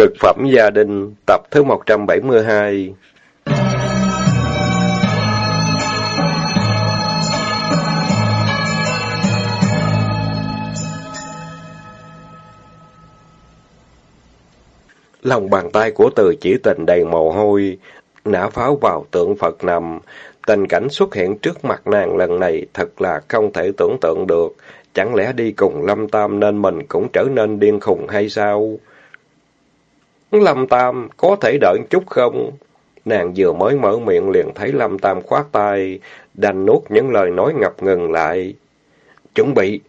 Cực phẩm gia đình, tập thứ 172 Lòng bàn tay của từ chỉ tình đầy mồ hôi, nã pháo vào tượng Phật nằm. Tình cảnh xuất hiện trước mặt nàng lần này thật là không thể tưởng tượng được. Chẳng lẽ đi cùng Lâm Tam nên mình cũng trở nên điên khùng hay sao? Lâm Tam, có thể đợi chút không? Nàng vừa mới mở miệng liền thấy Lâm Tam khoát tay, đành nuốt những lời nói ngập ngừng lại. Chuẩn bị!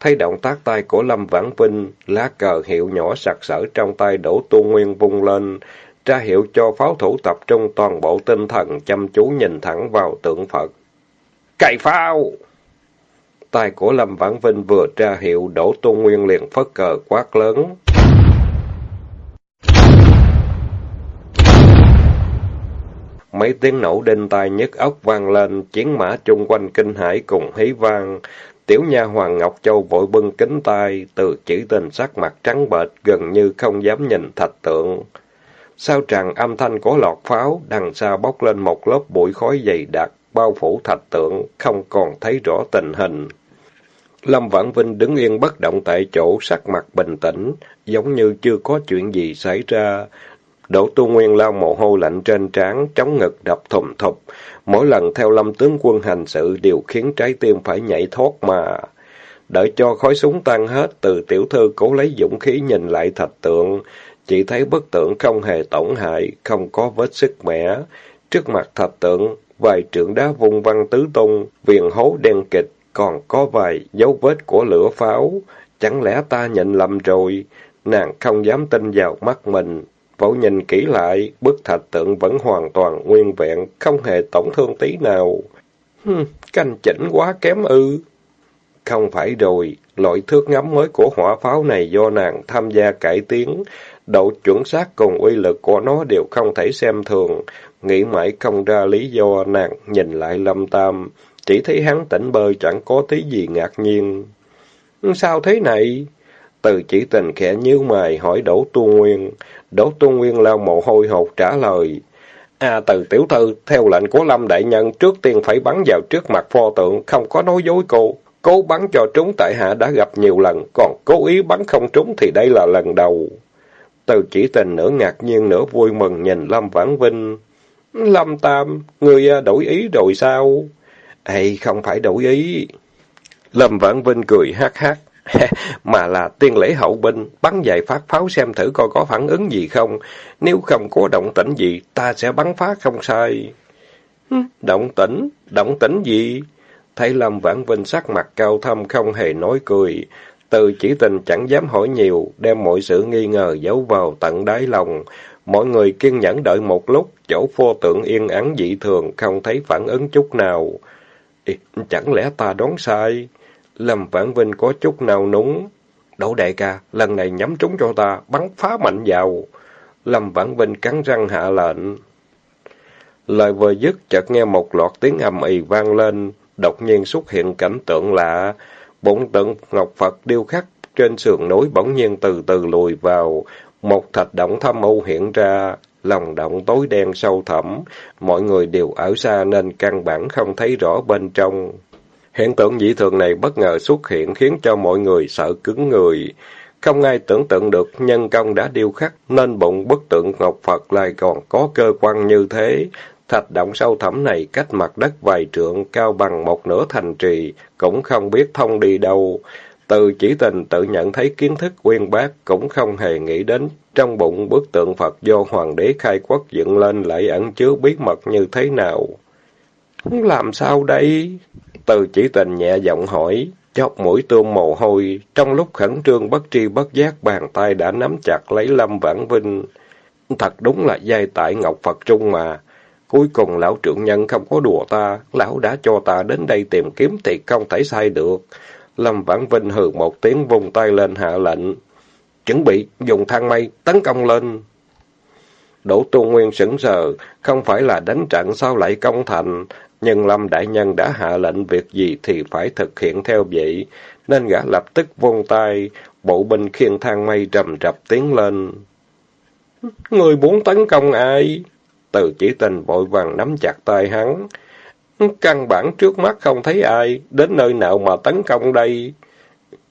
Thấy động tác tay của Lâm Vãn Vinh, lá cờ hiệu nhỏ sặc sỡ trong tay đổ tu nguyên vung lên, ra hiệu cho pháo thủ tập trung toàn bộ tinh thần chăm chú nhìn thẳng vào tượng Phật. Cày pháo! Tay của Lâm Vãn Vinh vừa ra hiệu, đổ tu nguyên liền phất cờ quát lớn. Mấy tiếng nổ đinh tai nhức óc vang lên, chiến mã chung quanh kinh hải cùng hí vang. Tiểu nha hoàng Ngọc Châu vội bưng kính tai, từ chỉ tình sắc mặt trắng bệch, gần như không dám nhìn thạch tượng. Sao tràn âm thanh của lọt pháo, đằng xa bốc lên một lớp bụi khói dày đặc, bao phủ thạch tượng, không còn thấy rõ tình hình. Lâm Vãn Vinh đứng yên bất động tại chỗ, sắc mặt bình tĩnh, giống như chưa có chuyện gì xảy ra. Đỗ Tu Nguyên lao mồ hôi lạnh trên trán, chống ngực đập thùng thụp. Mỗi lần theo lâm tướng quân hành sự đều khiến trái tim phải nhảy thoát mà. Đợi cho khói súng tan hết, từ tiểu thư cố lấy dũng khí nhìn lại thạch tượng. Chỉ thấy bức tượng không hề tổn hại, không có vết sức mẻ. Trước mặt thạch tượng, vài trượng đá vung văng tứ tung, viền hố đen kịch, còn có vài dấu vết của lửa pháo. Chẳng lẽ ta nhận lầm rồi? Nàng không dám tin vào mắt mình, Võ nhìn kỹ lại, bức thạch tượng vẫn hoàn toàn nguyên vẹn, không hề tổn thương tí nào. Hừm, canh chỉnh quá kém ư. Không phải rồi, loại thước ngắm mới của hỏa pháo này do nàng tham gia cải tiến. Độ chuẩn xác cùng uy lực của nó đều không thể xem thường. Nghĩ mãi không ra lý do nàng nhìn lại lâm tam. Chỉ thấy hắn tỉnh bơi chẳng có tí gì ngạc nhiên. Sao thế này? Từ chỉ tình khẽ nhíu mày hỏi đổ Tu Nguyên. Đỗ Tu Nguyên lao mồ hôi hột trả lời. À từ tiểu thư, theo lệnh của Lâm Đại Nhân, trước tiên phải bắn vào trước mặt pho tượng, không có nói dối cô. Cố bắn cho trúng tại hạ đã gặp nhiều lần, còn cố ý bắn không trúng thì đây là lần đầu. Từ chỉ tình nửa ngạc nhiên nửa vui mừng nhìn Lâm Vãn Vinh. Lâm Tam, người à, đổi ý rồi sao? Ê, không phải đổi ý. Lâm Vãn Vinh cười hát hát. mà là tiên lễ hậu binh, bắn vài phát pháo xem thử coi có phản ứng gì không. Nếu không có động tĩnh gì, ta sẽ bắn phá không sai. Động tĩnh? Động tĩnh gì? Thấy Lâm Vãn Vinh sắc mặt cao thâm không hề nói cười. Từ chỉ tình chẳng dám hỏi nhiều, đem mọi sự nghi ngờ giấu vào tận đáy lòng. Mọi người kiên nhẫn đợi một lúc, chỗ pho tượng yên ắng dị thường, không thấy phản ứng chút nào. Ê, chẳng lẽ ta đoán sai? Lâm Vãn Vinh có chút nào núng. Đỗ đại ca, lần này nhắm trúng cho ta, bắn phá mạnh vào. Lâm Vãn Vinh cắn răng hạ lệnh. Lời vừa dứt, chợt nghe một loạt tiếng ầm ì vang lên, đột nhiên xuất hiện cảnh tượng lạ. bốn tượng Ngọc Phật điêu khắc trên sườn núi bỗng nhiên từ từ lùi vào, một thạch động thâm u hiện ra, lòng động tối đen sâu thẳm, mọi người đều ở xa nên căn bản không thấy rõ bên trong. Hiện tượng dị thường này bất ngờ xuất hiện khiến cho mọi người sợ cứng người. Không ai tưởng tượng được nhân công đã điêu khắc nên bụng bức tượng Ngọc Phật lại còn có cơ quan như thế. Thạch động sâu thẳm này cách mặt đất vài trượng cao bằng một nửa thành trì, cũng không biết thông đi đâu. Từ chỉ tình tự nhận thấy kiến thức uyên bác, cũng không hề nghĩ đến trong bụng bức tượng Phật do Hoàng đế khai quốc dựng lên lại ẩn chứa bí mật như thế nào. Làm sao đây? Từ chỉ tình nhẹ giọng hỏi, chọc mũi tương mồ hôi, trong lúc khẩn trương bất tri bất giác bàn tay đã nắm chặt lấy Lâm Vãn Vinh. Thật đúng là giai tại Ngọc Phật Trung mà. Cuối cùng lão trưởng nhân không có đùa ta, lão đã cho ta đến đây tìm kiếm thì không thể sai được. Lâm Vãn Vinh hừ một tiếng vùng tay lên hạ lệnh. Chuẩn bị dùng thang mây tấn công lên. Đỗ Tu Nguyên sững sờ, không phải là đánh trận sao lại công thành, nhưng Lâm Đại Nhân đã hạ lệnh việc gì thì phải thực hiện theo vậy, nên gã lập tức vung tay, bộ binh khiên thang mây rầm rập tiến lên. Người muốn tấn công ai? Từ chỉ tình vội vàng nắm chặt tay hắn. Căn bản trước mắt không thấy ai, đến nơi nào mà tấn công đây?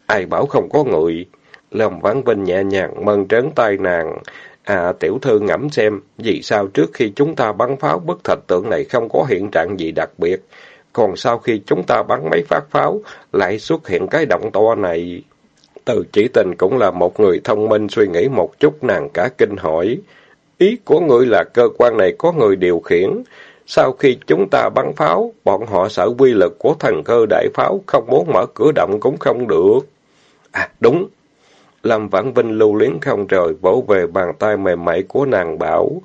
Ai bảo không có người? Lâm Vãn Vinh nhẹ nhàng mơn trớn tay nàng. À, tiểu thư ngẫm xem, vì sao trước khi chúng ta bắn pháo bức thạch tượng này không có hiện trạng gì đặc biệt, còn sau khi chúng ta bắn mấy phát pháo, lại xuất hiện cái động to này. Từ chỉ tình cũng là một người thông minh suy nghĩ một chút nàng cả kinh hỏi. Ý của người là cơ quan này có người điều khiển. Sau khi chúng ta bắn pháo, bọn họ sợ quy lực của thần cơ đại pháo, không muốn mở cửa động cũng không được. À, đúng, Lâm Vãn Vinh lưu luyến không rời, vỗ về bàn tay mềm mại của nàng bảo.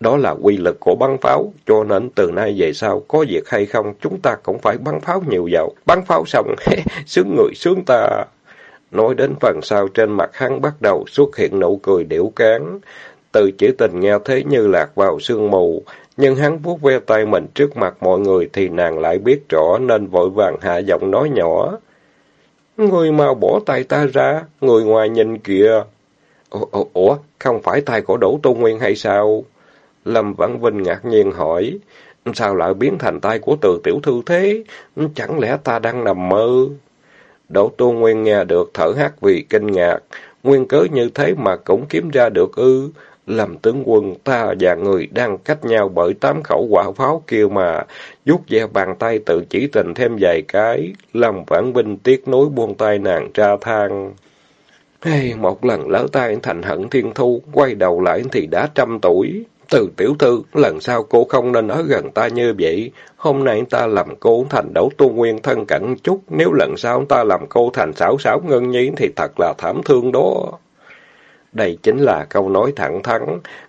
Đó là quy lực của bắn pháo, cho nên từ nay về sau, có việc hay không, chúng ta cũng phải bắn pháo nhiều vào. Bắn pháo xong, sướng người sướng ta. Nói đến phần sau, trên mặt hắn bắt đầu xuất hiện nụ cười điểu cán. Từ chữ tình nghe thế như lạc vào sương mù, nhưng hắn vuốt ve tay mình trước mặt mọi người thì nàng lại biết rõ nên vội vàng hạ giọng nói nhỏ. Người mau bỏ tay ta ra, người ngoài nhìn kìa. Ủa, ủa không phải tay của Đỗ Tô Nguyên hay sao? Lâm Vãn Vinh ngạc nhiên hỏi. Sao lại biến thành tay của từ tiểu thư thế? Chẳng lẽ ta đang nằm mơ? Đỗ Tô Nguyên nghe được thở hắt vì kinh ngạc. Nguyên cớ như thế mà cũng kiếm ra được ư. Làm tướng quân, ta và người đang cách nhau bởi tám khẩu quả pháo kia mà, rút ve bàn tay tự chỉ tình thêm vài cái, làm vãn binh tiếc nối buông tay nàng tra thang. Hey, một lần lỡ tay thành hận thiên thu, quay đầu lại thì đã trăm tuổi. Từ tiểu thư, lần sau cô không nên ở gần ta như vậy. Hôm nay ta làm cô thành đấu tu nguyên thân cận chút, nếu lần sau ta làm cô thành xảo xảo ngân nhí thì thật là thảm thương đó. Đây chính là câu nói thẳng thắn,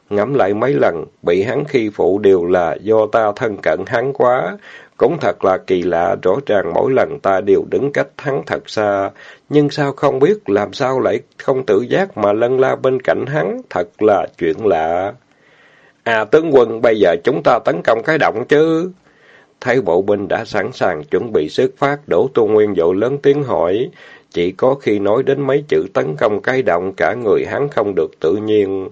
ngẫm lại mấy lần, bị hắn khi phụ đều là do ta thân cận hắn quá. Cũng thật là kỳ lạ, rõ ràng mỗi lần ta đều đứng cách hắn thật xa. Nhưng sao không biết, làm sao lại không tự giác mà lân la bên cạnh hắn, thật là chuyện lạ. À tướng quân, bây giờ chúng ta tấn công cái động chứ? Thấy bộ binh đã sẵn sàng chuẩn bị xuất phát, Đỗ Tu Nguyên dội lớn tiếng hỏi. Chỉ có khi nói đến mấy chữ tấn công cái động, cả người hắn không được tự nhiên.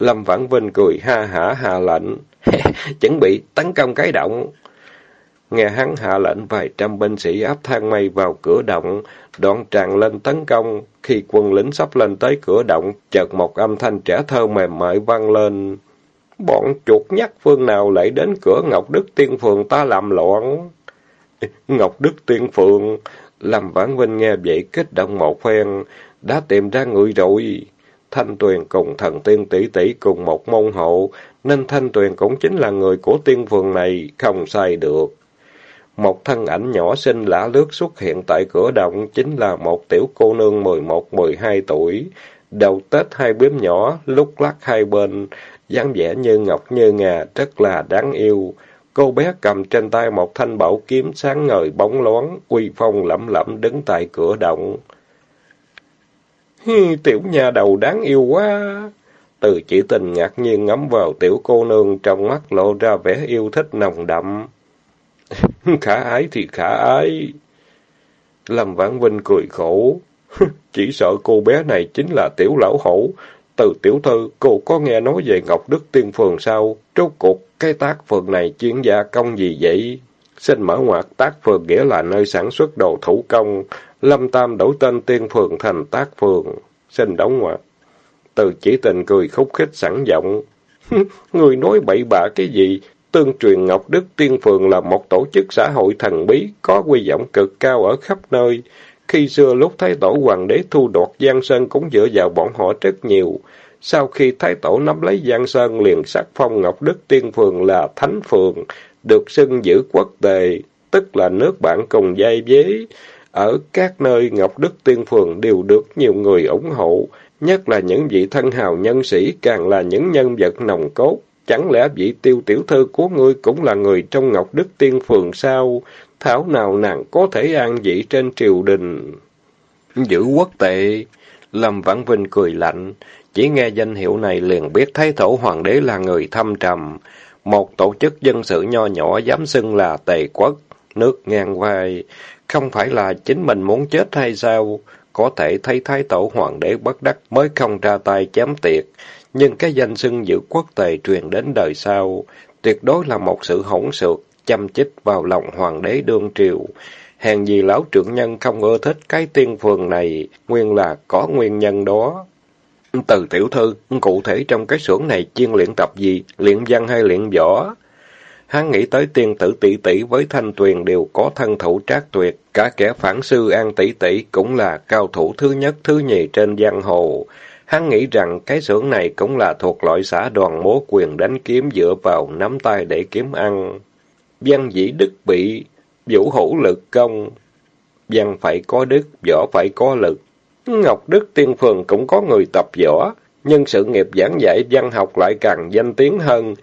Lâm Vãn Vinh cười ha hả hạ lệnh. chuẩn bị tấn công cái động. Nghe hắn hạ lệnh, vài trăm binh sĩ áp thang mây vào cửa động, đoạn tràn lên tấn công. Khi quân lính sắp lên tới cửa động, chợt một âm thanh trẻ thơ mềm mại vang lên. Bọn chuột nhắc phương nào lại đến cửa Ngọc Đức Tiên Phường ta làm loạn. Ngọc Đức Tiên Phượng, Lâm Vãn Vinh nghe vậy kích động một phen, đã tìm ra người rồi. Thanh Tuyền cùng thần tiên tỷ tỷ cùng một môn hộ, nên Thanh Tuyền cũng chính là người của tiên phường này, không sai được. Một thân ảnh nhỏ xinh lã lướt xuất hiện tại cửa động, chính là một tiểu cô nương mười một mười hai tuổi. Đầu tết hai bướm nhỏ, lúc lắc hai bên, dáng vẻ như ngọc như ngà, rất là đáng yêu. Cô bé cầm trên tay một thanh bảo kiếm sáng ngời bóng loáng, quy phong lẩm lẩm đứng tại cửa động. Hi, tiểu nhà đầu đáng yêu quá! Từ chỉ tình ngạc nhiên ngắm vào tiểu cô nương trong mắt lộ ra vẻ yêu thích nồng đậm. khả ái thì khả ái. Lâm Vãn Vinh cười khổ. Chỉ sợ cô bé này chính là tiểu lão hổ. Từ tiểu thư, cô có nghe nói về Ngọc Đức Tiên Phường sao? Trốt cuộc, cái tác phường này chuyên gia công gì vậy? Xin mở ngoặt tác phường nghĩa là nơi sản xuất đồ thủ công. Lâm Tam đổi tên Tiên Phường thành tác phường. Xin đóng ngoặt. Từ chỉ tình cười khúc khích sẵn giọng. Người nói bậy bạ cái gì? Tương truyền Ngọc Đức Tiên Phường là một tổ chức xã hội thần bí, có quy vọng cực cao ở khắp nơi. Khi xưa lúc Thái Tổ Hoàng đế thu đoạt Giang Sơn cũng dựa vào bọn họ rất nhiều. Sau khi Thái Tổ nắm lấy Giang Sơn liền sắc phong Ngọc Đức Tiên Phường là Thánh Phường, được xưng giữ quốc tề, tức là nước bạn cùng dây dế. Ở các nơi Ngọc Đức Tiên Phường đều được nhiều người ủng hộ, nhất là những vị thân hào nhân sĩ càng là những nhân vật nồng cốt. Chẳng lẽ vị tiêu tiểu thư của ngươi cũng là người trong Ngọc Đức Tiên Phường sao? Thảo nào nàng có thể an vị trên triều đình? Giữ quốc tệ. Lâm Vãn Vinh cười lạnh. Chỉ nghe danh hiệu này liền biết Thái Thổ Hoàng đế là người thâm trầm. Một tổ chức dân sự nho nhỏ dám xưng là tề quốc, nước ngang vai. Không phải là chính mình muốn chết hay sao? Có thể thấy Thái Tổ Hoàng đế bất đắc mới không ra tay chém tiệt. nhưng cái danh xưng giữ quốc tề truyền đến đời sau, tuyệt đối là một sự hỗn xược, chăm chích vào lòng hoàng đế đương triều. Hèn gì lão trưởng nhân không ưa thích cái tiên phường này, nguyên là có nguyên nhân đó. Từ tiểu thư, cụ thể trong cái xưởng này chuyên luyện tập gì, luyện văn hay luyện võ? Hắn nghĩ tới tiên tử tỷ tỷ với thanh tuyền đều có thân thủ trác tuyệt, cả kẻ phản sư an tỷ tỷ cũng là cao thủ thứ nhất thứ nhì trên giang hồ. Hắn nghĩ rằng cái xưởng này cũng là thuộc loại xã đoàn mố quyền đánh kiếm dựa vào nắm tay để kiếm ăn. Văn dĩ đức bị, vũ hữu lực công. Văn phải có đức, võ phải có lực. Ngọc Đức Tiên Phường cũng có người tập võ, nhưng sự nghiệp giảng dạy văn học lại càng danh tiếng hơn.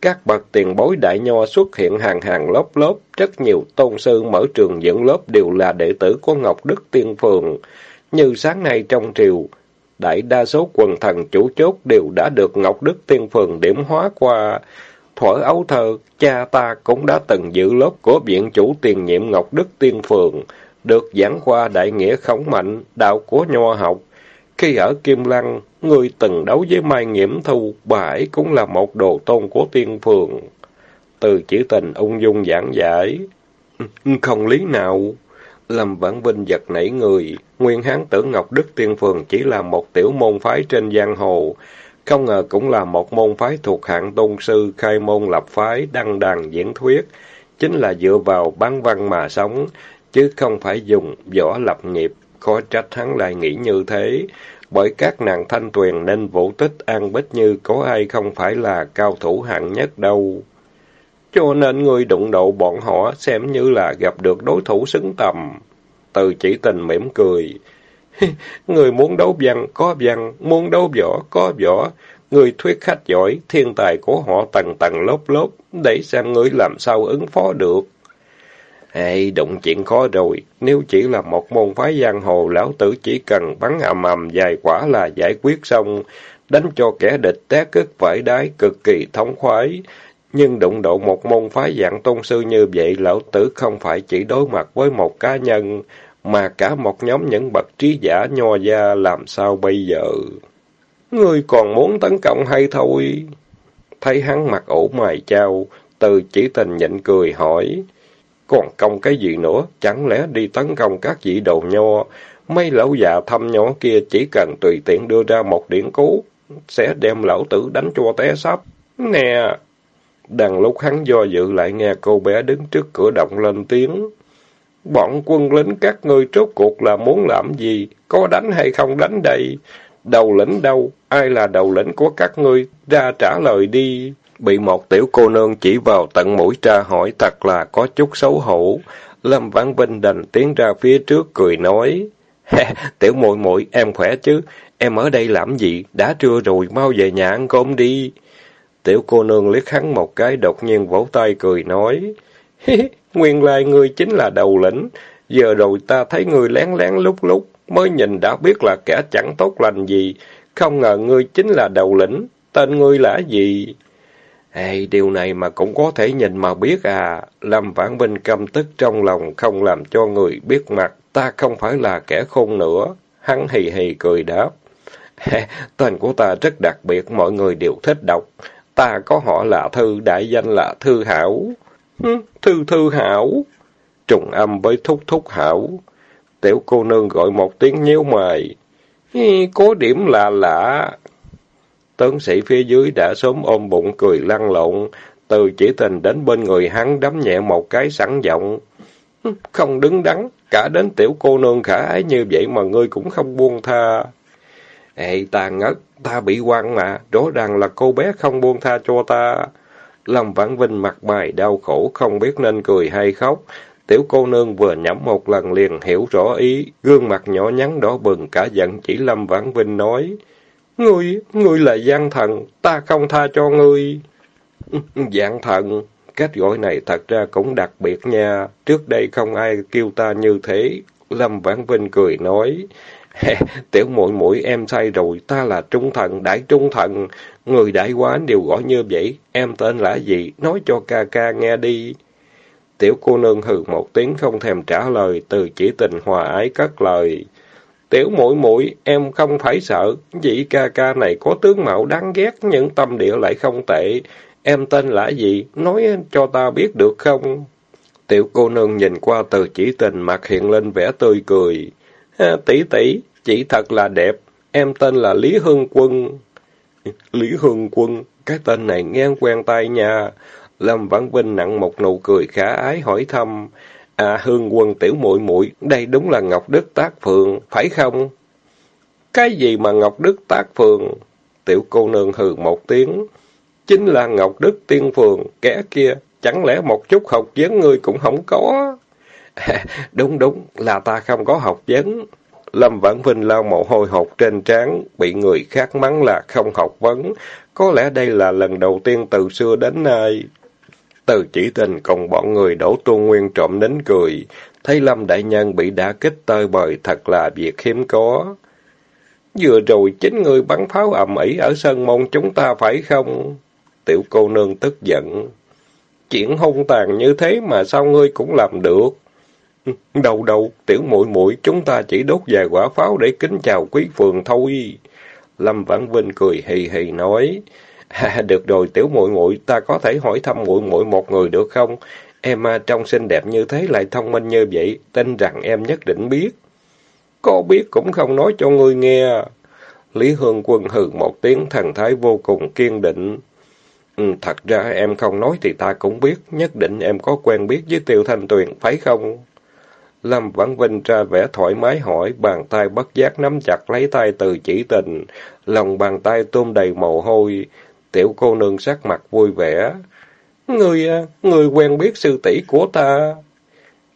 Các bậc tiền bối đại nho xuất hiện hàng hàng lớp lớp, rất nhiều tôn sư mở trường dẫn lớp đều là đệ tử của Ngọc Đức Tiên Phường. Như sáng nay trong triều, đại đa số quần thần chủ chốt đều đã được Ngọc Đức Tiên Phường điểm hóa qua. Thuở ấu thơ, cha ta cũng đã từng giữ lớp của viện chủ tiền nhiệm Ngọc Đức Tiên Phường, được giảng qua đại nghĩa khổng mạnh, đạo của nho học. Khi ở Kim Lăng, người từng đấu với Mai Nghiễm Thu, bà ấy cũng là một đồ tôn của tiên phường. Từ chữ tình ung dung giảng giải. Không lý nào. Lâm Vãn Vinh giật nảy người. Nguyên hán tưởng Ngọc Đức Tiên Phường chỉ là một tiểu môn phái trên giang hồ. Không ngờ cũng là một môn phái thuộc hạng tôn sư khai môn lập phái, đăng đàn diễn thuyết. Chính là dựa vào bán văn mà sống, chứ không phải dùng võ lập nghiệp. Khó trách hắn lại nghĩ như thế bởi các nàng thanh tuyền nên vũ tích an bích như có ai không phải là cao thủ hạng nhất đâu. Cho nên người đụng độ bọn họ xem như là gặp được đối thủ xứng tầm. Từ chỉ tình mỉm cười. người muốn đấu văn có văn, muốn đấu võ có võ. Người thuyết khách giỏi, thiên tài của họ tầng tầng lớp lớp, để xem người làm sao ứng phó được. Ê, đụng chuyện khó rồi. Nếu chỉ là một môn phái giang hồ, lão tử chỉ cần bắn ầm ầm dài quả là giải quyết xong, đánh cho kẻ địch té cứt vải đái cực kỳ thống khoái. Nhưng đụng độ một môn phái dạng tôn sư như vậy, lão tử không phải chỉ đối mặt với một cá nhân, mà cả một nhóm những bậc trí giả nho gia làm sao bây giờ? Ngươi còn muốn tấn công hay thôi? Thấy hắn mặt ủ mày trao, từ chỉ tình nhịn cười hỏi. Còn công cái gì nữa? Chẳng lẽ đi tấn công các vị đầu nho? Mấy lão già thăm nhỏ kia chỉ cần tùy tiện đưa ra một điển cố, sẽ đem lão tử đánh cho té sắp. Nè! Đằng lúc hắn do dự lại nghe cô bé đứng trước cửa động lên tiếng. Bọn quân lính các ngươi trốt cuộc là muốn làm gì? Có đánh hay không đánh đây? Đầu lĩnh đâu? Ai là đầu lĩnh của các ngươi? Ra trả lời đi. Bị một tiểu cô nương chỉ vào tận mũi tra hỏi thật là có chút xấu hổ. Lâm Vãn Vinh đành tiến ra phía trước cười nói. tiểu muội muội em khỏe chứ? Em ở đây làm gì? Đã trưa rồi, mau về nhà ăn cơm đi. Tiểu cô nương liếc hắn một cái đột nhiên vỗ tay cười nói. Nguyên lai ngươi chính là đầu lĩnh. Giờ rồi ta thấy ngươi lén lén lúc lúc, mới nhìn đã biết là kẻ chẳng tốt lành gì. Không ngờ ngươi chính là đầu lĩnh. Tên ngươi là gì? Ê, điều này mà cũng có thể nhìn mà biết à. Lâm Vãn Vinh căm tức trong lòng, không làm cho người biết mặt. Ta không phải là kẻ khôn nữa. Hắn hì hì cười đáp. Tên của ta rất đặc biệt, mọi người đều thích đọc. Ta có họ là Thư, đại danh là Thư Hảo. Thư Thư Hảo. Trùng âm với thúc thúc Hảo. Tiểu cô nương gọi một tiếng nhíu mày. Có điểm lạ lạ. Tướng sĩ phía dưới đã sớm ôm bụng cười lăn lộn, từ chỉ tình đến bên người hắn đấm nhẹ một cái sẵn giọng. Không đứng đắn, cả đến tiểu cô nương khả ái như vậy mà ngươi cũng không buông tha. Ê, ta ngất, ta bị quan mà, rõ ràng là cô bé không buông tha cho ta. Lâm Vãn Vinh mặt bài đau khổ, không biết nên cười hay khóc. Tiểu cô nương vừa nhắm một lần liền hiểu rõ ý, gương mặt nhỏ nhắn đỏ bừng cả giận chỉ Lâm Vãn Vinh nói. Ngươi, ngươi là gian thần, ta không tha cho ngươi. Dạng thần, cách gọi này thật ra cũng đặc biệt nha. Trước đây không ai kêu ta như thế. Lâm Vãn Vinh cười nói. Tiểu muội muội em sai rồi, ta là trung thần, đại trung thần. Người đại quán đều gọi như vậy. Em tên là gì? Nói cho ca ca nghe đi. Tiểu cô nương hừ một tiếng không thèm trả lời, từ chỉ tình hòa ái cất lời. Tiểu muội muội em không phải sợ, vị ca ca này có tướng mạo đáng ghét, nhưng tâm địa lại không tệ. Em tên là gì? Nói cho ta biết được không? Tiểu cô nương nhìn qua từ chỉ tình mặt hiện lên vẻ tươi cười. Tỷ tỷ, chị thật là đẹp. Em tên là Lý Hương Quân. Lý Hương Quân, cái tên này nghe quen tai nha. Lâm Vãn Vinh nặng một nụ cười khả ái hỏi thăm. À Hương Quân tiểu muội muội, đây đúng là Ngọc Đức Tác Phượng, phải không? Cái gì mà Ngọc Đức Tác Phượng? Tiểu cô nương hừ một tiếng. Chính là Ngọc Đức Tiên Phượng, kẻ kia, chẳng lẽ một chút học vấn ngươi cũng không có? đúng đúng, là ta không có học vấn. Lâm Vãn Vinh lau mồ hôi hột trên trán, bị người khác mắng là không học vấn. Có lẽ đây là lần đầu tiên từ xưa đến nay. Từ chỉ tình cùng bọn người đổ tu nguyên trộm đến cười. Thấy Lâm Đại Nhân bị đả kích tơi bời thật là việc hiếm có. Vừa rồi chính người bắn pháo ầm ĩ ở sân môn chúng ta phải không? Tiểu cô nương tức giận. Chuyện hung tàn như thế mà sao ngươi cũng làm được? đầu đầu, tiểu muội muội, chúng ta chỉ đốt vài quả pháo để kính chào quý phường thôi. Lâm Vãn Vinh cười hì hì nói. À, được rồi, tiểu muội muội ta có thể hỏi thăm muội muội một người được không? Em à, trông xinh đẹp như thế lại thông minh như vậy, tin rằng em nhất định biết. Có biết cũng không nói cho ngươi nghe. Lý Hương Quân hừ một tiếng thần thái vô cùng kiên định. Ừ, thật ra em không nói thì ta cũng biết, nhất định em có quen biết với Tiêu Thanh Tuyền, phải không? Lâm Vãn Vinh ra vẻ thoải mái hỏi, bàn tay bất giác nắm chặt lấy tay từ chỉ tình, lòng bàn tay tôm đầy mồ hôi, tiểu cô nương sắc mặt vui vẻ. Người, à, người quen biết sư tỷ của ta.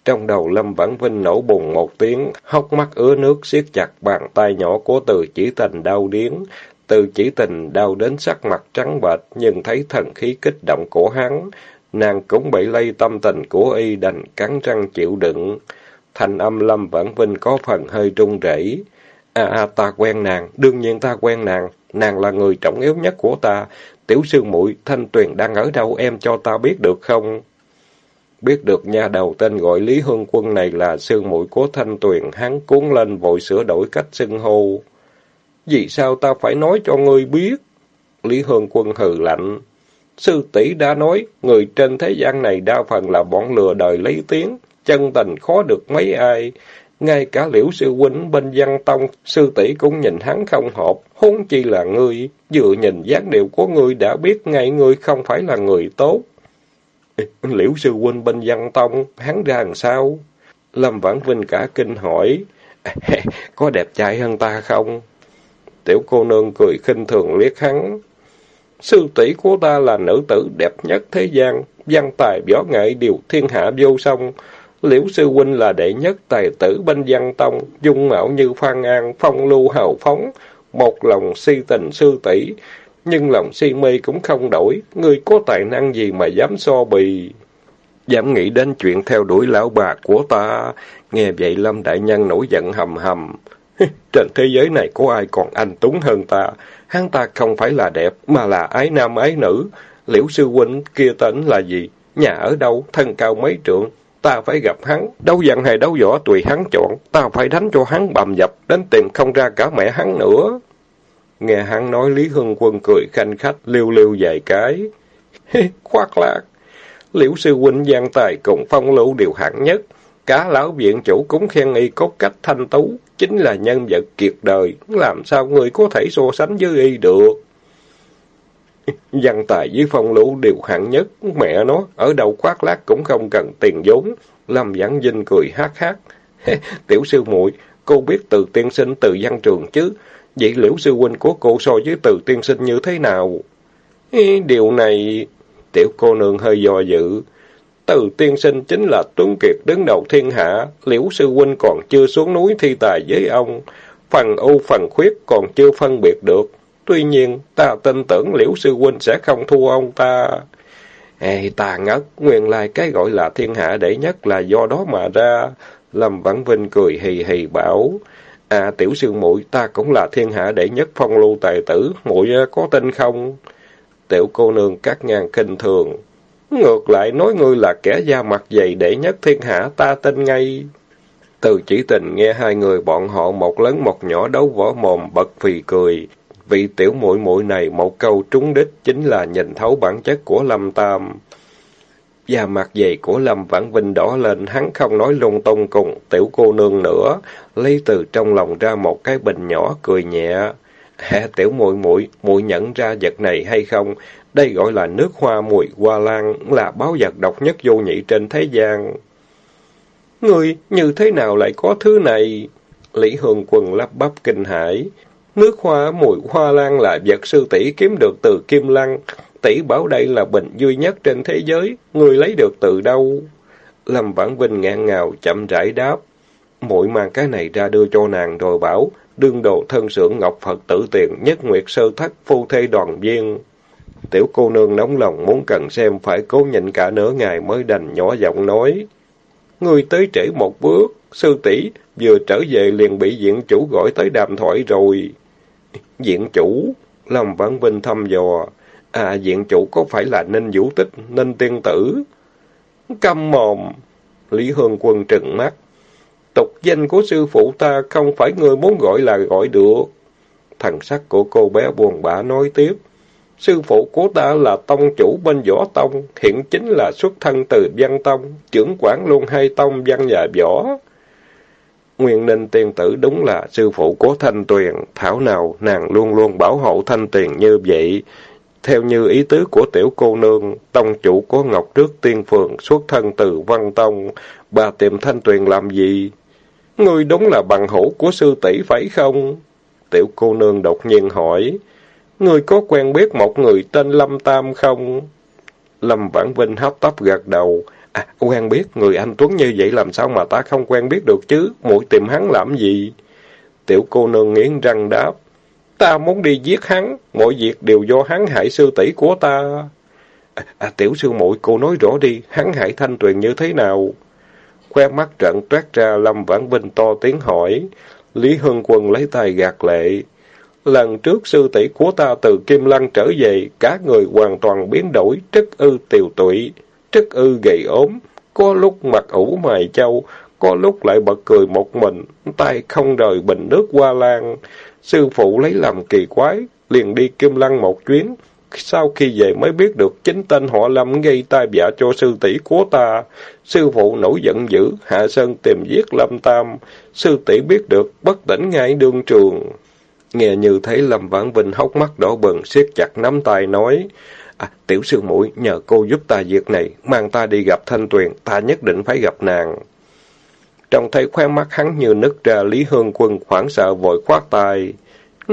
Trong đầu Lâm Vãn Vinh nổ bùng một tiếng, hốc mắt ứa nước siết chặt bàn tay nhỏ của từ chỉ tình đau điến. Từ chỉ tình đau đến sắc mặt trắng bệch, nhưng thấy thần khí kích động của hắn. Nàng cũng bị lây tâm tình của y đành cắn răng chịu đựng. Thành âm Lâm Vãn Vinh có phần hơi run rẩy. À, à, ta quen nàng, đương nhiên ta quen nàng, nàng là người trọng yếu nhất của ta. Tiểu sư muội Thanh Tuyền đang ở đâu em cho ta biết được không? Biết được nha đầu tên gọi Lý Hương Quân này là sư muội của Thanh Tuyền, hắn cuốn lên vội sửa đổi cách xưng hô. Vì sao ta phải nói cho ngươi biết? Lý Hương Quân hừ lạnh. Sư tỷ đã nói, người trên thế gian này đa phần là bọn lừa đời lấy tiếng, chân tình khó được mấy ai. Ngay cả liễu sư huynh bên văn tông, sư tỷ cũng nhìn hắn không hợp, huống chi là ngươi, vừa nhìn dáng điệu của ngươi đã biết ngay ngươi không phải là người tốt. Liễu sư huynh bên văn tông, hắn ra làm sao? Lâm Vãn Vinh cả kinh hỏi, có đẹp trai hơn ta không? Tiểu cô nương cười khinh thường liếc hắn. Sư tỷ của ta là nữ tử đẹp nhất thế gian, văn tài võ nghệ đều thiên hạ vô song. Liễu sư huynh là đệ nhất tài tử bên văn tông, dung mạo như phan an, phong lưu hào phóng, một lòng si tình sư tỷ nhưng lòng si mê cũng không đổi, ngươi có tài năng gì mà dám so bì. Dám nghĩ đến chuyện theo đuổi lão bà của ta, nghe vậy Lâm Đại Nhân nổi giận hầm hầm. Trên thế giới này có ai còn anh túng hơn ta, hắn ta không phải là đẹp, mà là ái nam ái nữ. Liễu sư huynh kia tên là gì? Nhà ở đâu? Thân cao mấy trượng? Ta phải gặp hắn, đâu dặn hay đấu võ tùy hắn chọn, ta phải đánh cho hắn bầm dập, đến tìm không ra cả mẹ hắn nữa. Nghe hắn nói Lý Hưng Quân cười khanh khách, liêu liêu vài cái. Khoác lác, liễu sư huynh gian tài cùng phong lưu điều hạng nhất. Cả lão viện chủ cũng khen y có cách thanh tú, chính là nhân vật kiệt đời, làm sao người có thể so sánh với y được. Văn tài với phong lũ đều hạng nhất, mẹ nó, ở đâu khoác lác cũng không cần tiền vốn. Lâm Giảng Vinh cười hát hát. Tiểu sư muội cô biết từ tiên sinh từ văn trường chứ? Vậy liễu sư huynh của cô so với từ tiên sinh như thế nào? Điều này... Tiểu cô nương hơi do dự. Từ tiên sinh chính là tuấn kiệt đứng đầu thiên hạ, liễu sư huynh còn chưa xuống núi thi tài với ông. Phần ưu phần khuyết còn chưa phân biệt được. Tuy nhiên, ta tin tưởng liễu sư huynh sẽ không thua ông ta. Ê, ta ngất, nguyên lai cái gọi là thiên hạ đệ nhất là do đó mà ra. Lâm Vãn Vinh cười hì hì bảo, À, tiểu sư muội ta cũng là thiên hạ đệ nhất phong lưu tài tử, muội à, có tin không? Tiểu cô nương cắt ngang kinh thường. Ngược lại nói ngươi là kẻ da mặt dày đệ nhất thiên hạ, ta tin ngay. Từ chỉ tình nghe hai người bọn họ một lớn một nhỏ đấu võ mồm bật phì cười. Vị tiểu muội muội này một câu trúng đích chính là nhìn thấu bản chất của Lâm Tam. Da mặt dày của Lâm Vãn Vinh đỏ lên, hắn không nói lung tung cùng tiểu cô nương nữa, lấy từ trong lòng ra một cái bình nhỏ cười nhẹ. Hả tiểu muội muội, muội nhận ra vật này hay không? Đây gọi là nước hoa mùi hoa lan, là báo vật độc nhất vô nhị trên thế gian. Ngươi, như thế nào lại có thứ này? Lý Hương Quân lắp bắp kinh hãi. Nước hoa mùi hoa lan là vật sư tỷ kiếm được từ Kim Lăng. Tỷ bảo đây là bình duy nhất trên thế giới. người lấy được từ đâu? Lâm Vãn Vinh ngạn ngào, chậm rãi đáp. Muội mang cái này ra đưa cho nàng rồi bảo, đương đồ thân sưởng Ngọc Phật tử tiền, nhất nguyệt sơ thất, phu thê đoàn viên. Tiểu cô nương nóng lòng muốn cần xem phải cố nhịn cả nửa ngày mới đành nhỏ giọng nói. người tới trễ một bước, sư tỷ vừa trở về liền bị diện chủ gọi tới đàm thoại rồi. Diện chủ? Lâm Vãn Vinh thăm dò. À, diện chủ có phải là Ninh Vũ Tích, Ninh Tiên Tử? Câm mồm! Lý Hương Quân trừng mắt. Tục danh của sư phụ ta không phải người muốn gọi là gọi được. Thần sắc của cô bé buồn bã nói tiếp. Sư phụ của ta là tông chủ bên võ tông, hiện chính là xuất thân từ văn tông, trưởng quản luôn hai tông văn và võ. Nguyên Ninh tiên tử đúng là sư phụ của Thanh Tuyền, thảo nào nàng luôn luôn bảo hộ Thanh Tuyền như vậy. Theo như ý tứ của tiểu cô nương, tông chủ của Ngọc Trước Tiên Phường xuất thân từ Văn Tông, bà tìm Thanh Tuyền làm gì? Ngươi đúng là bằng hữu của sư tỷ phải không? Tiểu cô nương đột nhiên hỏi. Ngươi có quen biết một người tên Lâm Tam không? Lâm Vãn Vinh hấp tấp gật đầu. À, quen biết, người anh Tuấn như vậy làm sao mà ta không quen biết được chứ? Muội tìm hắn làm gì? Tiểu cô nương nghiến răng đáp. Ta muốn đi giết hắn, mọi việc đều do hắn hại sư tỷ của ta. À, à, tiểu sư muội cô nói rõ đi, hắn hại thanh tuyền như thế nào? Khoe mắt trận toát ra, Lâm Vãn Vinh to tiếng hỏi. Lý Hưng Quân lấy tay gạt lệ. Lần trước sư tỷ của ta từ Kim Lăng trở về, cả người hoàn toàn biến đổi, trức ư tiều tụy, rất ư gầy ốm. Có lúc mặt ủ mày châu, có lúc lại bật cười một mình, tay không rời bình nước qua lan. Sư phụ lấy làm kỳ quái, liền đi Kim Lăng một chuyến. Sau khi về mới biết được chính tên họ Lâm gây tai vạ cho sư tỷ của ta. Sư phụ nổi giận dữ, hạ sơn tìm giết Lâm Tam. Sư tỷ biết được, bất tỉnh ngay đương trường. Nghe như thấy Lâm Vãn Vinh hốc mắt đỏ bừng, siết chặt nắm tay nói, À, tiểu sư muội nhờ cô giúp ta việc này, mang ta đi gặp Thanh Tuyền, ta nhất định phải gặp nàng. trong thấy khoe mắt hắn như nứt ra, Lý Hương Quân hoảng sợ vội khoát tay.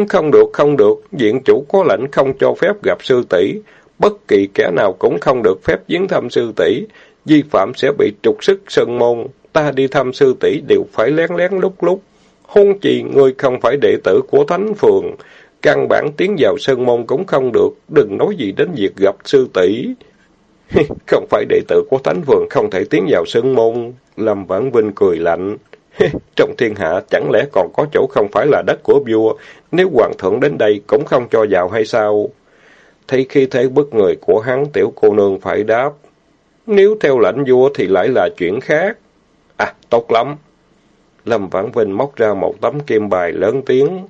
Không được, không được, diện chủ có lệnh không cho phép gặp sư tỷ bất kỳ kẻ nào cũng không được phép viếng thăm sư tỷ vi phạm sẽ bị trục sức sơn môn, ta đi thăm sư tỷ đều phải lén lén lúc lúc. Hôn chi, ngươi không phải đệ tử của Thánh Phường, căn bản tiến vào sơn môn cũng không được, đừng nói gì đến việc gặp sư tỷ. không phải đệ tử của Thánh vườn không thể tiến vào sơn môn, Lâm Vãn Vinh cười lạnh. Trong thiên hạ chẳng lẽ còn có chỗ không phải là đất của vua, nếu hoàng thượng đến đây cũng không cho vào hay sao? Thấy khi thế bức người của hắn tiểu cô nương phải đáp. Nếu theo lệnh vua thì lại là chuyện khác. À, tốt lắm. Lâm Vãn Vinh móc ra một tấm kim bài lớn tiếng.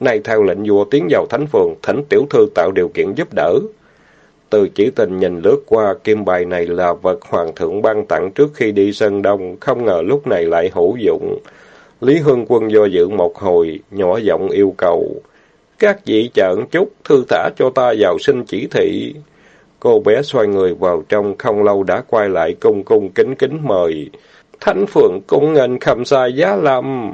Nay theo lệnh vua tiến vào thánh phường, thỉnh tiểu thư tạo điều kiện giúp đỡ. Từ chỉ tình nhìn lướt qua, kim bài này là vật hoàng thượng ban tặng trước khi đi Sơn Đông, không ngờ lúc này lại hữu dụng. Lý Hương Quân do dự một hồi, nhỏ giọng yêu cầu. Các vị chợn chút, thư thả cho ta vào xin chỉ thị. Cô bé xoay người vào trong, không lâu đã quay lại cung cung kính kính mời. Thánh phượng cũng ngành khâm sai giá lâm.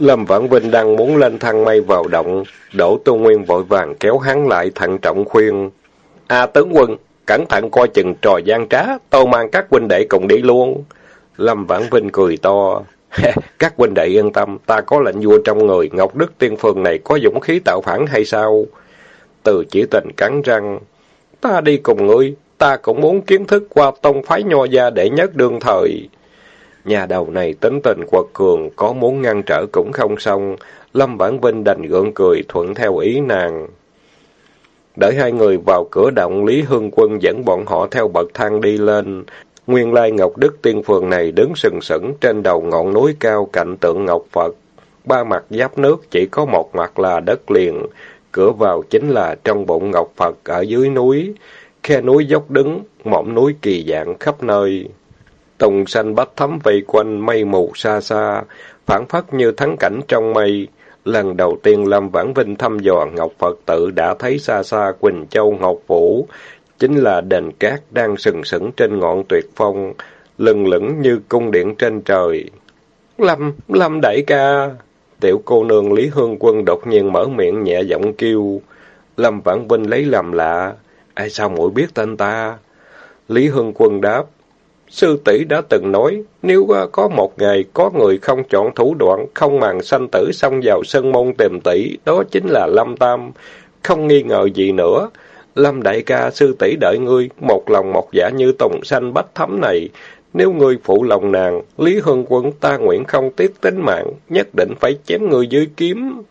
Lâm Vãn Vinh đang muốn lên thang mây vào động, Đỗ Tô Nguyên vội vàng kéo hắn lại thận trọng khuyên. A tướng quân, cẩn thận coi chừng trò gian trá, tôi mang các huynh đệ cùng đi luôn. Lâm Vãn Vinh cười to. các huynh đệ yên tâm, ta có lệnh vua trong người, Ngọc Đức Tiên Phương này có dũng khí tạo phản hay sao? Từ chỉ tình cắn răng. Ta đi cùng ngươi, ta cũng muốn kiến thức qua tông phái nho gia để nhất đương thời. Nhà đầu này tính tình quật cường, có muốn ngăn trở cũng không xong. Lâm bản Vinh đành gượng cười thuận theo ý nàng. Đợi hai người vào cửa động, Lý Hương Quân dẫn bọn họ theo bậc thang đi lên. Nguyên lai Ngọc Đức Tiên Phường này đứng sừng sững trên đầu ngọn núi cao cạnh tượng Ngọc Phật. Ba mặt giáp nước chỉ có một mặt là đất liền, cửa vào chính là trong bụng Ngọc Phật ở dưới núi. Khe núi dốc đứng, mỏm núi kỳ dạng khắp nơi. Tùng xanh bách thấm vây quanh mây mù xa xa, phản phất như thắng cảnh trong mây. Lần đầu tiên Lâm Vãn Vinh thăm dò Ngọc Phật tự đã thấy xa xa Quỳnh Châu Ngọc Phủ, chính là đền cát đang sừng sững trên ngọn tuyệt phong, lừng lững như cung điện trên trời. Lâm, Lâm đại ca! Tiểu cô nương Lý Hương Quân đột nhiên mở miệng nhẹ giọng kêu. Lâm Vãn Vinh lấy làm lạ. Ai sao muội biết tên ta? Lý Hương Quân đáp. Sư tỷ đã từng nói, nếu có một ngày có người không chọn thủ đoạn, không màng sanh tử xông vào sân môn tìm tỷ, đó chính là Lâm Tam. Không nghi ngờ gì nữa. Lâm đại ca sư tỷ đợi ngươi, một lòng một giả như tùng sanh bách thấm này. Nếu ngươi phụ lòng nàng, Lý Hương Quân ta nguyện không tiếc tính mạng, nhất định phải chém ngươi dưới kiếm.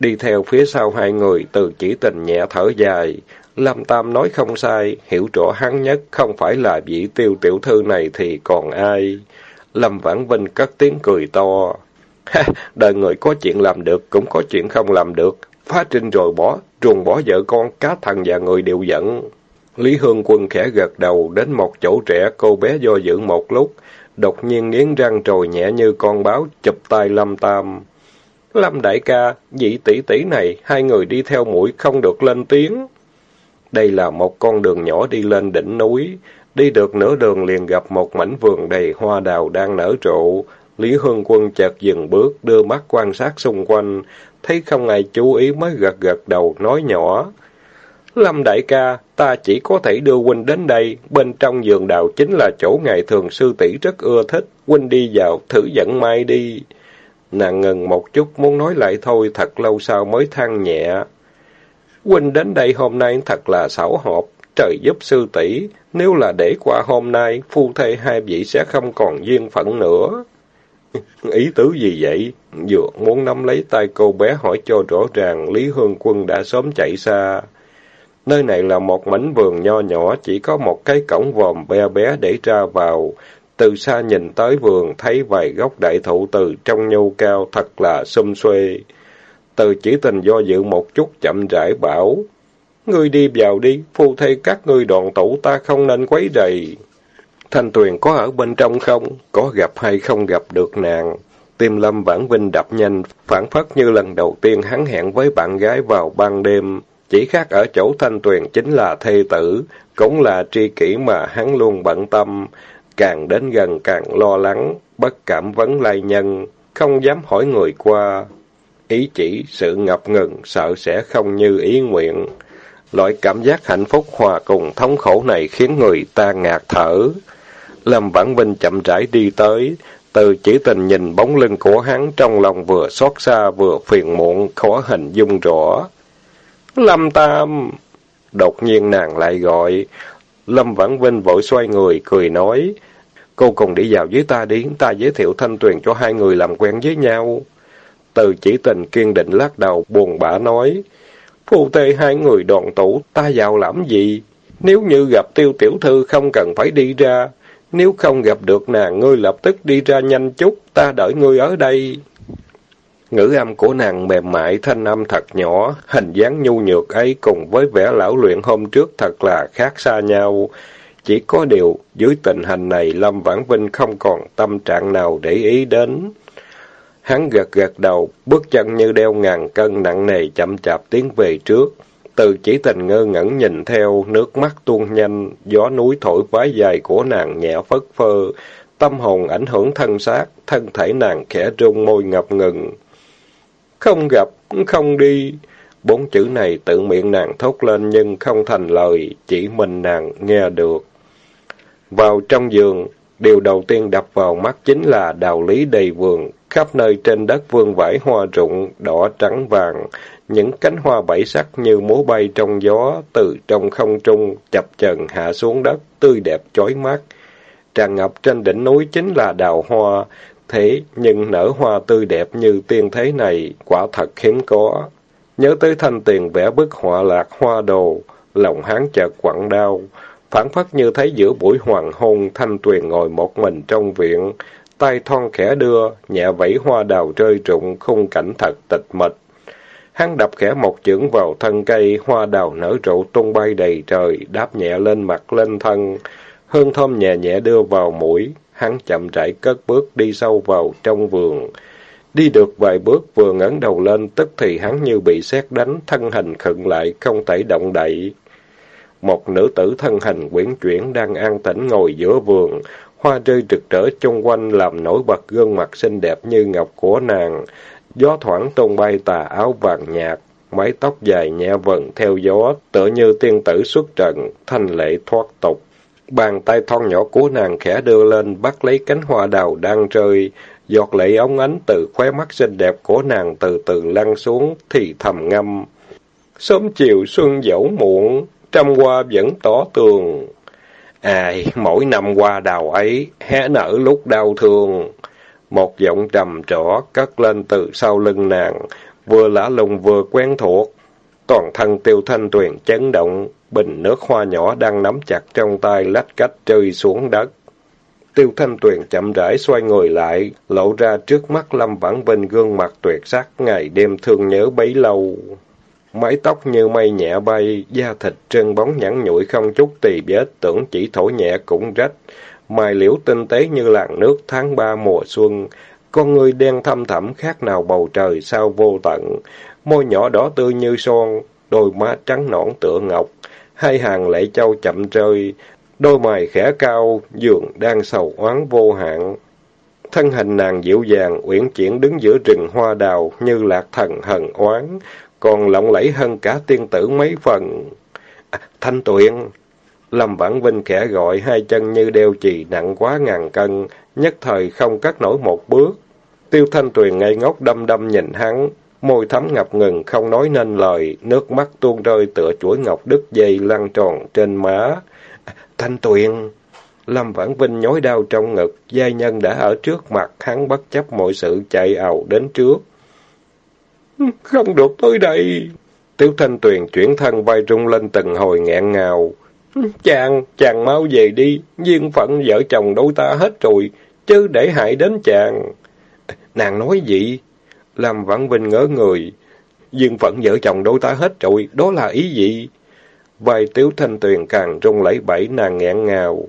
Đi theo phía sau hai người, từ chỉ tình nhẹ thở dài. Lâm Tam nói không sai, hiểu rõ hắn nhất không phải là vị tiêu tiểu thư này thì còn ai. Lâm Vãn Vinh cất tiếng cười to. Ha, đời người có chuyện làm được, cũng có chuyện không làm được. Phá trinh rồi bỏ, truồng bỏ vợ con, cá thằng và người đều giận. Lý Hương Quân khẽ gật đầu, đến một chỗ trẻ, cô bé do dự một lúc, đột nhiên nghiến răng trồi nhẹ như con báo, chụp tay Lâm Tam. Lâm đại ca, vị tỷ tỷ này, hai người đi theo mũi không được lên tiếng. Đây là một con đường nhỏ đi lên đỉnh núi. Đi được nửa đường liền gặp một mảnh vườn đầy hoa đào đang nở rộ. Lý Hương Quân chợt dừng bước, đưa mắt quan sát xung quanh. Thấy không ai chú ý mới gật gật đầu, nói nhỏ. Lâm đại ca, ta chỉ có thể đưa huynh đến đây. Bên trong vườn đào chính là chỗ ngài thường sư tỷ rất ưa thích. Huynh đi vào, thử dẫn mai đi. Nàng ngừng một chút muốn nói lại thôi, thật lâu sau mới than nhẹ. Huynh đến đây hôm nay thật là xảo hợp, trời giúp sư tỷ nếu là để qua hôm nay, phu thê hai vị sẽ không còn duyên phận nữa. Ý tứ gì vậy? Vừa muốn nắm lấy tay cô bé hỏi cho rõ ràng, Lý Hương Quân đã sớm chạy xa. Nơi này là một mảnh vườn nho nhỏ, chỉ có một cái cổng vòm be bé để ra vào. Từ xa nhìn tới vườn, thấy vài gốc đại thụ từ trong nhô cao, thật là xum xuê. Từ chỉ tình do dự một chút chậm rãi bảo. Ngươi đi vào đi, phu thê các ngươi đoàn tụ ta không nên quấy rầy. Thanh Tuyền có ở bên trong không? Có gặp hay không gặp được nàng? Tim Lâm Vãn Vinh đập nhanh, phản phất như lần đầu tiên hắn hẹn với bạn gái vào ban đêm. Chỉ khác ở chỗ Thanh Tuyền chính là thê tử, cũng là tri kỷ mà hắn luôn bận tâm. Càng đến gần càng lo lắng, bất cảm vấn lai nhân, không dám hỏi người qua. Ý chỉ, sự ngập ngừng, sợ sẽ không như ý nguyện. Loại cảm giác hạnh phúc hòa cùng thống khổ này khiến người ta ngạt thở. Lâm Vãn Vinh chậm rãi đi tới, từ chỉ tình nhìn bóng lưng của hắn trong lòng vừa xót xa vừa phiền muộn, khó hình dung rõ. Lâm Tam! Đột nhiên nàng lại gọi. Lâm Vãn Vinh vội xoay người, cười nói. Cô cùng đi vào với ta đi, ta giới thiệu thanh tuyền cho hai người làm quen với nhau. Từ chỉ tình kiên định lắc đầu, buồn bã nói. Phu tê hai người đoàn tụ, ta vào làm gì? Nếu như gặp tiêu tiểu thư không cần phải đi ra. Nếu không gặp được nàng, ngươi lập tức đi ra nhanh chút, ta đợi ngươi ở đây. Ngữ âm của nàng mềm mại, thanh âm thật nhỏ, hình dáng nhu nhược ấy cùng với vẻ lão luyện hôm trước thật là khác xa nhau. Chỉ có điều, dưới tình hình này, Lâm Vãn Vinh không còn tâm trạng nào để ý đến. Hắn gật gật đầu, bước chân như đeo ngàn cân nặng nề chậm chạp tiến về trước. Từ chỉ tình ngơ ngẩn nhìn theo, nước mắt tuôn nhanh, gió núi thổi vái dài của nàng nhẹ phất phơ, tâm hồn ảnh hưởng thân xác, thân thể nàng khẽ rung môi ngập ngừng. Không gặp, không đi. Bốn chữ này tự miệng nàng thốt lên nhưng không thành lời, chỉ mình nàng nghe được. Vào trong giường, điều đầu tiên đập vào mắt chính là đào lý đầy vườn, khắp nơi trên đất vương vãi hoa rụng, đỏ trắng vàng, những cánh hoa bảy sắc như múa bay trong gió, từ trong không trung, chập chờn hạ xuống đất, tươi đẹp chói mắt. Tràn ngập trên đỉnh núi chính là đào hoa, thế nhưng nở hoa tươi đẹp như tiên thế này, quả thật hiếm có. Nhớ tới thanh tiền vẽ bức họa lạc hoa đồ, lòng hán chợt quặn đau phản phất như thấy giữa buổi hoàng hôn, Thanh Tuyền ngồi một mình trong viện, tay thon khẽ đưa, nhẹ vẫy hoa đào rơi rụng, khung cảnh thật tịch mịch. Hắn đập khẽ một chưởng vào thân cây, hoa đào nở rộ tung bay đầy trời, đáp nhẹ lên mặt lên thân. Hương thơm nhẹ nhẹ đưa vào mũi, hắn chậm rãi cất bước đi sâu vào trong vườn. Đi được vài bước vừa ngẩng đầu lên, tức thì hắn như bị sét đánh, thân hình khựng lại, không thể động đậy. Một nữ tử thân hình quyển chuyển đang an tĩnh ngồi giữa vườn, hoa rơi rực rỡ chung quanh làm nổi bật gương mặt xinh đẹp như ngọc của nàng. Gió thoảng tung bay tà áo vàng nhạt, mái tóc dài nhẹ vần theo gió, tựa như tiên tử xuất trận, thanh lệ thoát tục. Bàn tay thon nhỏ của nàng khẽ đưa lên, bắt lấy cánh hoa đào đang rơi, giọt lệ ống ánh từ khóe mắt xinh đẹp của nàng từ từ lăn xuống, thì thầm ngâm. Sớm chiều xuân dẫu muộn, trăm hoa vẫn tỏ tường. Ai, mỗi năm qua đào ấy, hé nở lúc đau thương. Một giọng trầm trỏ cất lên từ sau lưng nàng, vừa lã lùng vừa quen thuộc. Toàn thân tiêu thanh tuyền chấn động, bình nước hoa nhỏ đang nắm chặt trong tay lách cách rơi xuống đất. Tiêu thanh tuyền chậm rãi xoay người lại, lộ ra trước mắt Lâm Vãn Vinh gương mặt tuyệt sắc ngày đêm thương nhớ bấy lâu. Mái tóc như mây nhẹ bay, da thịt trơn bóng nhẵn nhụi không chút tì vết, tưởng chỉ thổi nhẹ cũng rách. Mài liễu tinh tế như làn nước tháng ba mùa xuân, con người đen thâm thẳm khác nào bầu trời sao vô tận. Môi nhỏ đỏ tươi như son, đôi má trắng nõn tựa ngọc, hai hàng lệ châu chậm rơi, đôi mày khẽ cao, giường đang sầu oán vô hạn. Thân hình nàng dịu dàng, uyển chuyển đứng giữa rừng hoa đào như lạc thần hần oán, còn lộng lẫy hơn cả tiên tử mấy phần. À, thanh tuyền! Lâm Vãn Vinh khẽ gọi hai chân như đeo chì nặng quá ngàn cân, nhất thời không cắt nổi một bước. Tiêu thanh tuyền ngây ngốc đâm đâm nhìn hắn, môi thấm ngập ngừng không nói nên lời, nước mắt tuôn rơi tựa chuỗi ngọc đứt dây lăn tròn trên má. À, thanh tuyền! Lâm Vãn Vinh nhói đau trong ngực, giai nhân đã ở trước mặt, hắn bất chấp mọi sự chạy ầu đến trước. Không được tới đây. Tiếu Thanh Tuyền chuyển thân bay rung lên từng hồi nghẹn ngào. Chàng, chàng mau về đi, duyên phận vợ chồng đôi ta hết rồi, chứ để hại đến chàng. Nàng nói gì? Làm Vãn Vinh ngỡ người. Duyên phận vợ chồng đôi ta hết rồi, đó là ý gì? Vai Tiếu Thanh Tuyền càng rung lẫy bẫy nàng nghẹn ngào.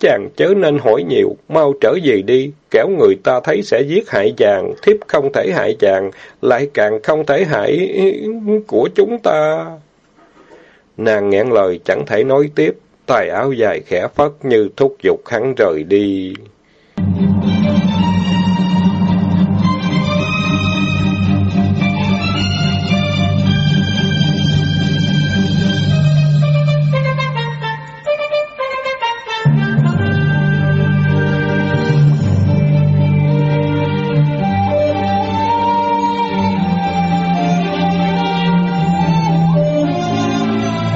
Chàng chớ nên hỏi nhiều, mau trở về đi, kẻo người ta thấy sẽ giết hại chàng, thiếp không thể hại chàng, lại càng không thể hại của chúng ta. Nàng nghẹn lời chẳng thể nói tiếp, tài áo dài khẽ phất như thúc giục hắn rời đi.